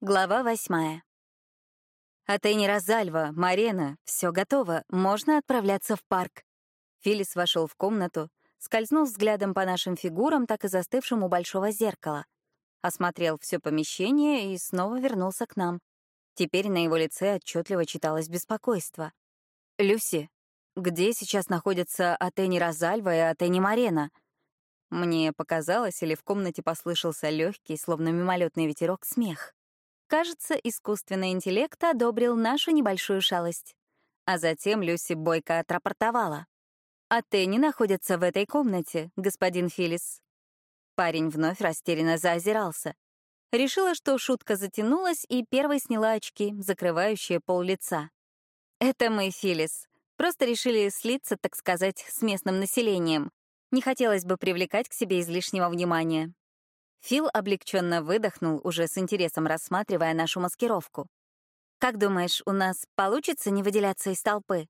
Глава восьмая. Атени Розальва, Марена, все готово, можно отправляться в парк. Филис вошел в комнату, скользнул взглядом по нашим фигурам, так и застывшим у большого зеркала. Осмотрел все помещение и снова вернулся к нам. Теперь на его лице отчетливо читалось беспокойство. «Люси, где сейчас находятся Атени Розальва и Атени Марена?» Мне показалось, или в комнате послышался легкий, словно мимолетный ветерок, смех. Кажется, искусственный интеллект одобрил нашу небольшую шалость. А затем Люси бойко отрапортовала. «А Тенни находится в этой комнате, господин Филлис». Парень вновь растерянно заозирался. Решила, что шутка затянулась, и первой сняла очки, закрывающие пол лица. «Это мы, Филлис. Просто решили слиться, так сказать, с местным населением. Не хотелось бы привлекать к себе излишнего внимания. Фил облегченно выдохнул, уже с интересом рассматривая нашу маскировку. «Как думаешь, у нас получится не выделяться из толпы?»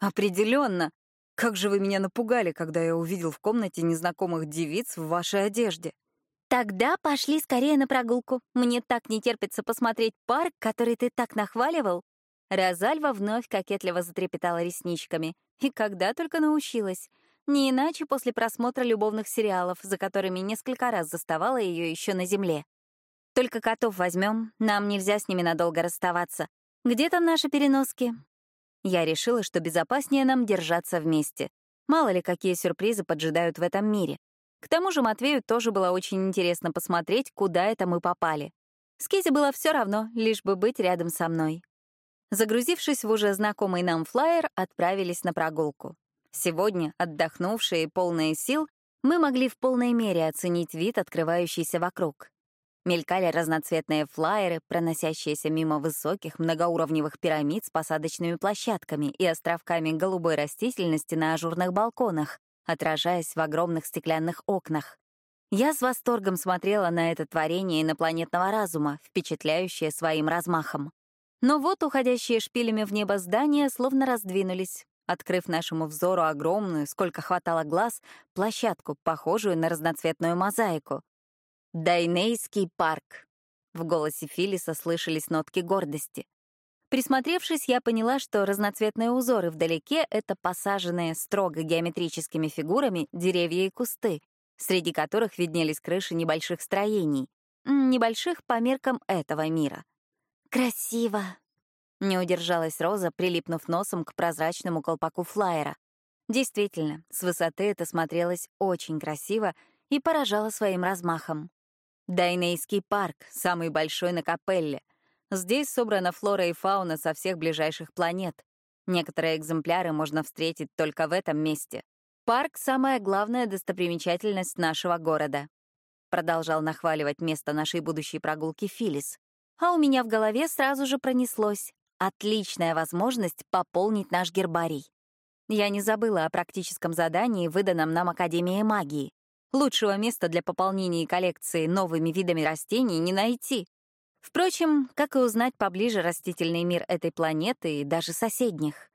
Определенно. Как же вы меня напугали, когда я увидел в комнате незнакомых девиц в вашей одежде!» «Тогда пошли скорее на прогулку. Мне так не терпится посмотреть парк, который ты так нахваливал». Розальва вновь кокетливо затрепетала ресничками. И когда только научилась. Не иначе после просмотра любовных сериалов, за которыми несколько раз заставала ее еще на земле. Только котов возьмем, нам нельзя с ними надолго расставаться. Где там наши переноски? Я решила, что безопаснее нам держаться вместе. Мало ли, какие сюрпризы поджидают в этом мире. К тому же Матвею тоже было очень интересно посмотреть, куда это мы попали. Скизе было все равно, лишь бы быть рядом со мной. Загрузившись в уже знакомый нам флайер, отправились на прогулку. Сегодня, отдохнувшие и полные сил, мы могли в полной мере оценить вид, открывающийся вокруг. Мелькали разноцветные флайеры, проносящиеся мимо высоких многоуровневых пирамид с посадочными площадками и островками голубой растительности на ажурных балконах, отражаясь в огромных стеклянных окнах. Я с восторгом смотрела на это творение инопланетного разума, впечатляющее своим размахом. Но вот уходящие шпилями в небо здания словно раздвинулись, открыв нашему взору огромную, сколько хватало глаз, площадку, похожую на разноцветную мозаику. «Дайнейский парк». В голосе Филлиса слышались нотки гордости. Присмотревшись, я поняла, что разноцветные узоры вдалеке — это посаженные строго геометрическими фигурами деревья и кусты, среди которых виднелись крыши небольших строений, небольших по меркам этого мира. «Красиво», не удержалась Роза, прилипнув носом к прозрачному колпаку флайера. Действительно, с высоты это смотрелось очень красиво и поражало своим размахом. Дайнейский парк, самый большой на Капелле. Здесь собрана флора и фауна со всех ближайших планет. Некоторые экземпляры можно встретить только в этом месте. Парк — самая главная достопримечательность нашего города. Продолжал нахваливать место нашей будущей прогулки Филис. А у меня в голове сразу же пронеслось. Отличная возможность пополнить наш гербарий. Я не забыла о практическом задании, выданном нам Академией магии. Лучшего места для пополнения коллекции новыми видами растений не найти. Впрочем, как и узнать поближе растительный мир этой планеты и даже соседних.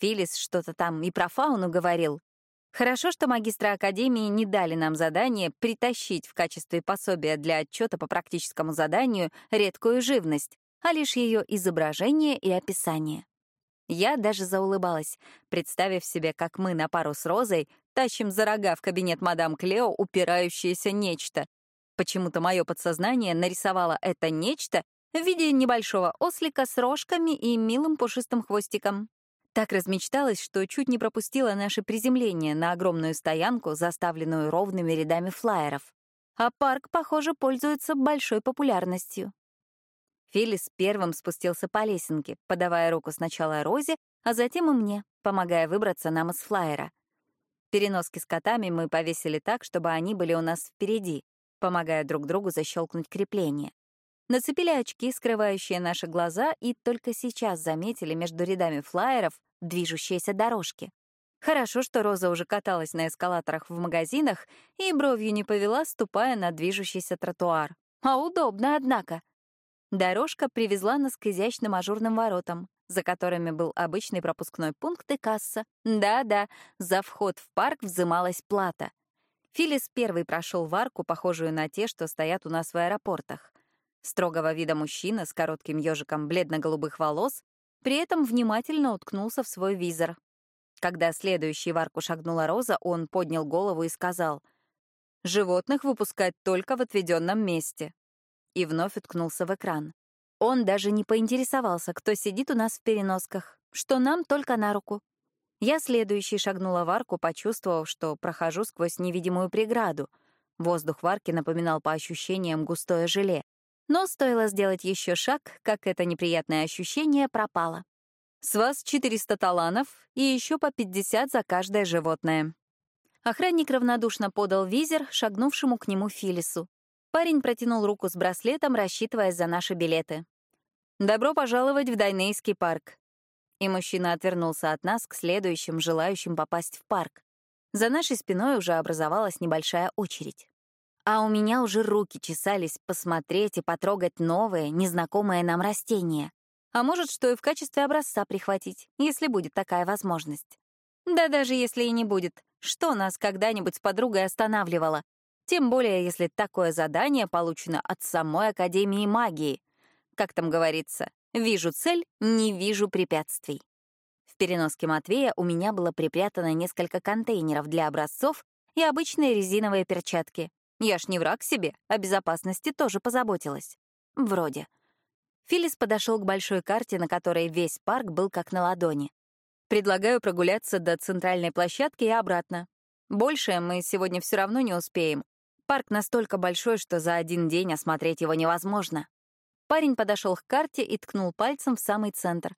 Филис что-то там и про фауну говорил. Хорошо, что магистры Академии не дали нам задание притащить в качестве пособия для отчета по практическому заданию редкую живность, а лишь ее изображение и описание. Я даже заулыбалась, представив себе, как мы на пару с Розой тащим за рога в кабинет мадам Клео упирающееся нечто. Почему-то мое подсознание нарисовало это нечто в виде небольшого ослика с рожками и милым пушистым хвостиком. Так размечталась, что чуть не пропустила наше приземление на огромную стоянку, заставленную ровными рядами флайеров. А парк, похоже, пользуется большой популярностью. Филлис первым спустился по лесенке, подавая руку сначала Розе, а затем и мне, помогая выбраться нам из флайера. Переноски с котами мы повесили так, чтобы они были у нас впереди, помогая друг другу защелкнуть крепление. Нацепили очки, скрывающие наши глаза, и только сейчас заметили между рядами флайеров движущиеся дорожки. Хорошо, что Роза уже каталась на эскалаторах в магазинах и бровью не повела, ступая на движущийся тротуар. А удобно, однако. Дорожка привезла нас к изящным ажурным воротам, за которыми был обычный пропускной пункт и касса. Да-да, за вход в парк взымалась плата. Филис первый прошел в арку, похожую на те, что стоят у нас в аэропортах. Строгого вида мужчина с коротким ежиком бледно-голубых волос при этом внимательно уткнулся в свой визор. Когда следующий в арку шагнула Роза, он поднял голову и сказал, «Животных выпускать только в отведенном месте». И вновь уткнулся в экран. Он даже не поинтересовался, кто сидит у нас в переносках, что нам только на руку. Я следующий шагнула в арку, почувствовав, что прохожу сквозь невидимую преграду. Воздух в арке напоминал по ощущениям густое желе. Но стоило сделать еще шаг, как это неприятное ощущение пропало. С вас 400 таланов и еще по 50 за каждое животное. Охранник равнодушно подал визер, шагнувшему к нему Филису. Парень протянул руку с браслетом, рассчитываясь за наши билеты. «Добро пожаловать в Дайнейский парк». И мужчина отвернулся от нас к следующим, желающим попасть в парк. За нашей спиной уже образовалась небольшая очередь. А у меня уже руки чесались посмотреть и потрогать новые, незнакомые нам растения. А может, что и в качестве образца прихватить, если будет такая возможность. Да даже если и не будет, что нас когда-нибудь с подругой останавливало? Тем более, если такое задание получено от самой Академии магии. Как там говорится, вижу цель, не вижу препятствий. В переноске Матвея у меня было припрятано несколько контейнеров для образцов и обычные резиновые перчатки, я ж не враг себе, о безопасности тоже позаботилась. Вроде. Филис подошел к большой карте, на которой весь парк был как на ладони. Предлагаю прогуляться до центральной площадки и обратно. Больше мы сегодня все равно не успеем. Парк настолько большой, что за один день осмотреть его невозможно. Парень подошел к карте и ткнул пальцем в самый центр.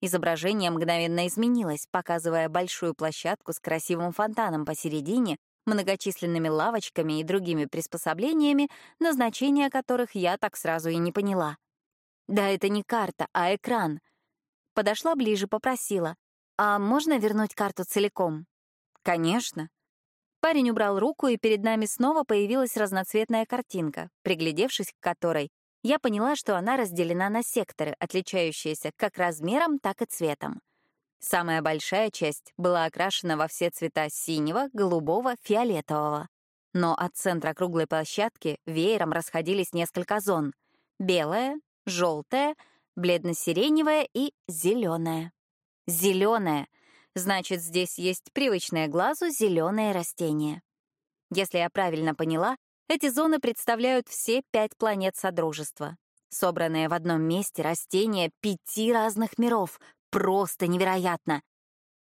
Изображение мгновенно изменилось, показывая большую площадку с красивым фонтаном посередине многочисленными лавочками и другими приспособлениями, назначение которых я так сразу и не поняла. Да, это не карта, а экран. Подошла ближе, попросила. «А можно вернуть карту целиком?» «Конечно». Парень убрал руку, и перед нами снова появилась разноцветная картинка, приглядевшись к которой, я поняла, что она разделена на секторы, отличающиеся как размером, так и цветом. Самая большая часть была окрашена во все цвета синего, голубого, фиолетового. Но от центра круглой площадки веером расходились несколько зон — белая, желтая, бледно-сиреневая и зеленая. Зеленая — значит, здесь есть привычное глазу зеленое растение. Если я правильно поняла, эти зоны представляют все пять планет Содружества. Собранные в одном месте растения пяти разных миров, Просто невероятно.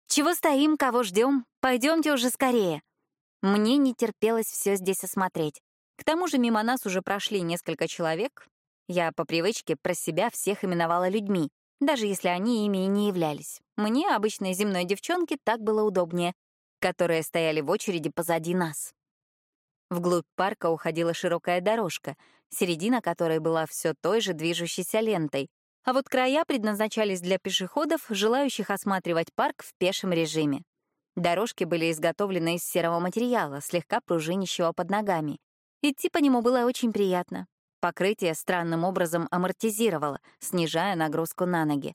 Чего стоим, кого ждем? Пойдемте уже скорее. Мне не терпелось все здесь осмотреть. К тому же мимо нас уже прошли несколько человек. Я по привычке про себя всех именовала людьми, даже если они ими и не являлись. Мне, обычной земной девчонке, так было удобнее, которые стояли в очереди позади нас. Вглубь парка уходила широкая дорожка, середина которой была все той же движущейся лентой, а вот края предназначались для пешеходов, желающих осматривать парк в пешем режиме. Дорожки были изготовлены из серого материала, слегка пружинищего под ногами. Идти по нему было очень приятно. Покрытие странным образом амортизировало, снижая нагрузку на ноги.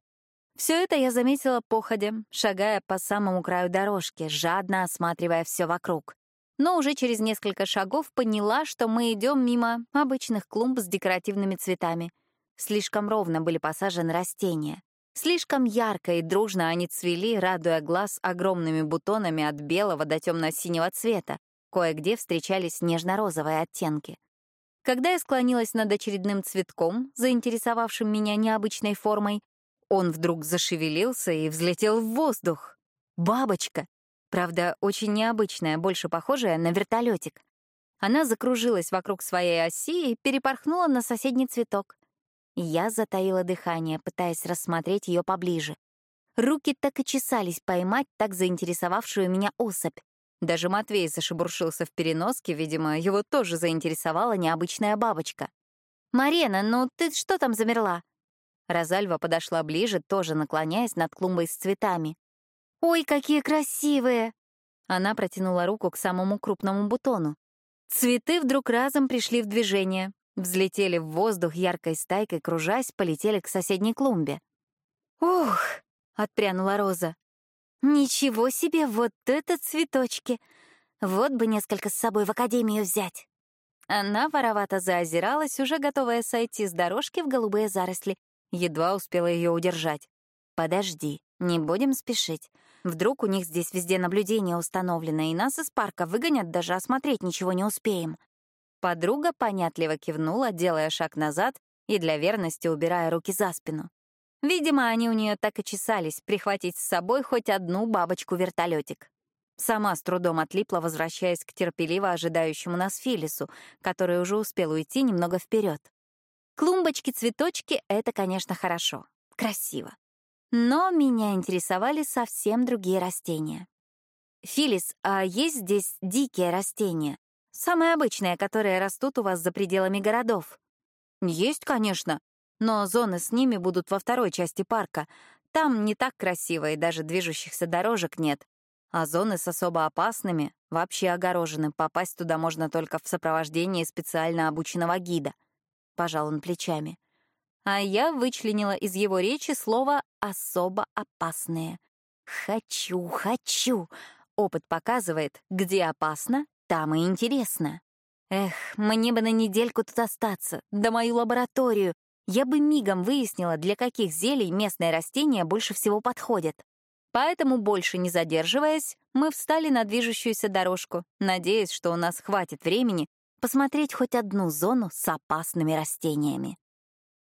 Все это я заметила походя, шагая по самому краю дорожки, жадно осматривая все вокруг. Но уже через несколько шагов поняла, что мы идем мимо обычных клумб с декоративными цветами — Слишком ровно были посажены растения. Слишком ярко и дружно они цвели, радуя глаз огромными бутонами от белого до темно-синего цвета. Кое-где встречались нежно-розовые оттенки. Когда я склонилась над очередным цветком, заинтересовавшим меня необычной формой, он вдруг зашевелился и взлетел в воздух. Бабочка. Правда, очень необычная, больше похожая на вертолетик. Она закружилась вокруг своей оси и перепорхнула на соседний цветок. Я затаила дыхание, пытаясь рассмотреть ее поближе. Руки так и чесались поймать так заинтересовавшую меня особь. Даже Матвей зашебуршился в переноске, видимо, его тоже заинтересовала необычная бабочка. «Марена, ну ты что там замерла?» Розальва подошла ближе, тоже наклоняясь над клумбой с цветами. «Ой, какие красивые!» Она протянула руку к самому крупному бутону. Цветы вдруг разом пришли в движение, Взлетели в воздух яркой стайкой, кружась, полетели к соседней клумбе. «Ух!» — отпрянула Роза. «Ничего себе, вот это цветочки! Вот бы несколько с собой в академию взять!» Она воровато заозиралась, уже готовая сойти с дорожки в голубые заросли. Едва успела ее удержать. «Подожди, не будем спешить. Вдруг у них здесь везде наблюдение установлено, и нас из парка выгонят, даже осмотреть ничего не успеем». Подруга понятливо кивнула, делая шаг назад и для верности убирая руки за спину. Видимо, они у нее так и чесались прихватить с собой хоть одну бабочку-вертолетик. Сама с трудом отлипла, возвращаясь к терпеливо ожидающему нас Филису, который уже успел уйти немного вперед. Клумбочки-цветочки — это, конечно, хорошо, красиво. Но меня интересовали совсем другие растения. «Филис, а есть здесь дикие растения? Самые обычные, которые растут у вас за пределами городов?» «Есть, конечно, но зоны с ними будут во второй части парка. Там не так красиво, и даже движущихся дорожек нет а зоны с особо опасными вообще огорожены, попасть туда можно только в сопровождении специально обученного гида. Пожал он плечами. А я вычленила из его речи слово «особо опасные». «Хочу, хочу!» Опыт показывает, где опасно, там и интересно. Эх, мне бы на недельку тут остаться, да мою лабораторию. Я бы мигом выяснила, для каких зелий местные растения больше всего подходят. Поэтому, больше не задерживаясь, мы встали на движущуюся дорожку, надеясь, что у нас хватит времени посмотреть хоть одну зону с опасными растениями.